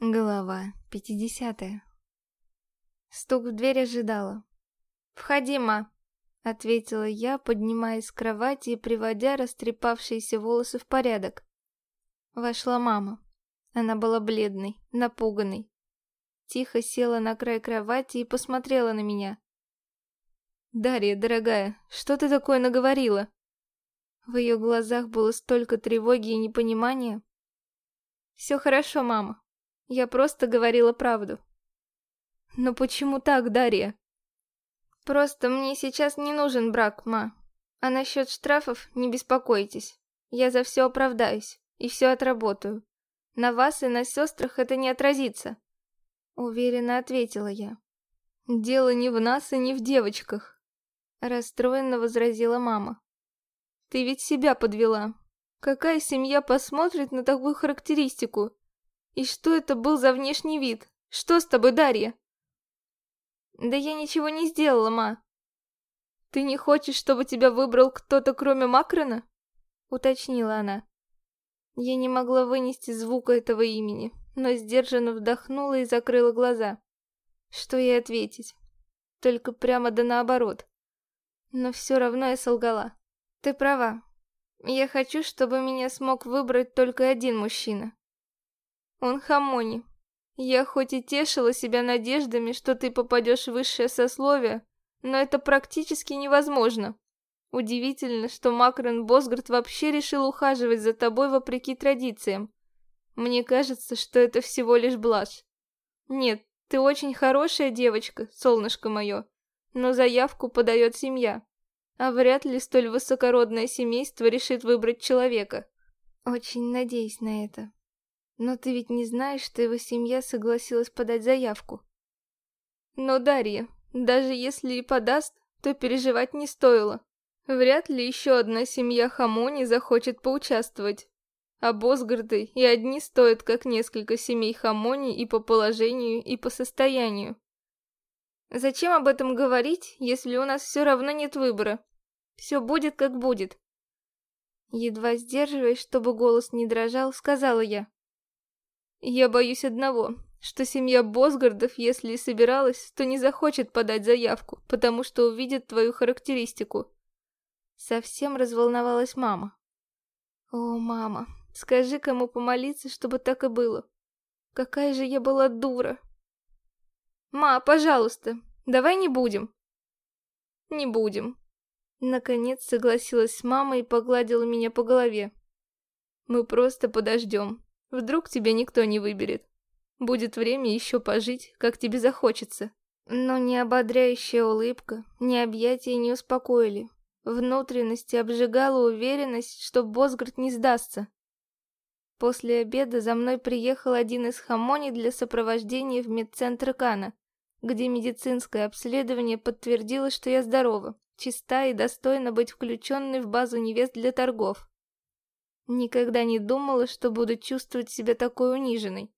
Глава 50 Стук в дверь ожидала. «Входи, ма!» — ответила я, поднимаясь с кровати и приводя растрепавшиеся волосы в порядок. Вошла мама. Она была бледной, напуганной. Тихо села на край кровати и посмотрела на меня. «Дарья, дорогая, что ты такое наговорила?» В ее глазах было столько тревоги и непонимания. «Все хорошо, мама. Я просто говорила правду. Но почему так, Дарья? Просто мне сейчас не нужен брак, ма. А насчет штрафов не беспокойтесь. Я за все оправдаюсь и все отработаю. На вас и на сестрах это не отразится. Уверенно ответила я. Дело не в нас и не в девочках. Расстроенно возразила мама. Ты ведь себя подвела. Какая семья посмотрит на такую характеристику? И что это был за внешний вид? Что с тобой, Дарья? Да я ничего не сделала, ма. Ты не хочешь, чтобы тебя выбрал кто-то кроме Макрона? Уточнила она. Я не могла вынести звука этого имени, но сдержанно вдохнула и закрыла глаза. Что ей ответить? Только прямо да наоборот. Но все равно я солгала. Ты права. Я хочу, чтобы меня смог выбрать только один мужчина. Он Хамони. Я хоть и тешила себя надеждами, что ты попадешь в высшее сословие, но это практически невозможно. Удивительно, что Макрон Босгард вообще решил ухаживать за тобой вопреки традициям. Мне кажется, что это всего лишь блажь. Нет, ты очень хорошая девочка, солнышко мое, но заявку подает семья. А вряд ли столь высокородное семейство решит выбрать человека. Очень надеюсь на это. Но ты ведь не знаешь, что его семья согласилась подать заявку. Но Дарья, даже если и подаст, то переживать не стоило. Вряд ли еще одна семья Хамони захочет поучаствовать. А Босгарды и одни стоят как несколько семей Хамони и по положению, и по состоянию. Зачем об этом говорить, если у нас все равно нет выбора? Все будет как будет. Едва сдерживаясь, чтобы голос не дрожал, сказала я. Я боюсь одного, что семья Босгардов, если и собиралась, то не захочет подать заявку, потому что увидит твою характеристику. Совсем разволновалась мама. О, мама, скажи кому помолиться, чтобы так и было. Какая же я была дура. Ма, пожалуйста, давай не будем. Не будем. Наконец согласилась с мамой и погладила меня по голове. Мы просто подождем. Вдруг тебя никто не выберет. Будет время еще пожить, как тебе захочется. Но ни ободряющая улыбка, ни объятия не успокоили. Внутренности обжигала уверенность, что Босгард не сдастся. После обеда за мной приехал один из хамони для сопровождения в медцентр Кана, где медицинское обследование подтвердило, что я здорова, чиста и достойна быть включенной в базу невест для торгов. Никогда не думала, что буду чувствовать себя такой униженной.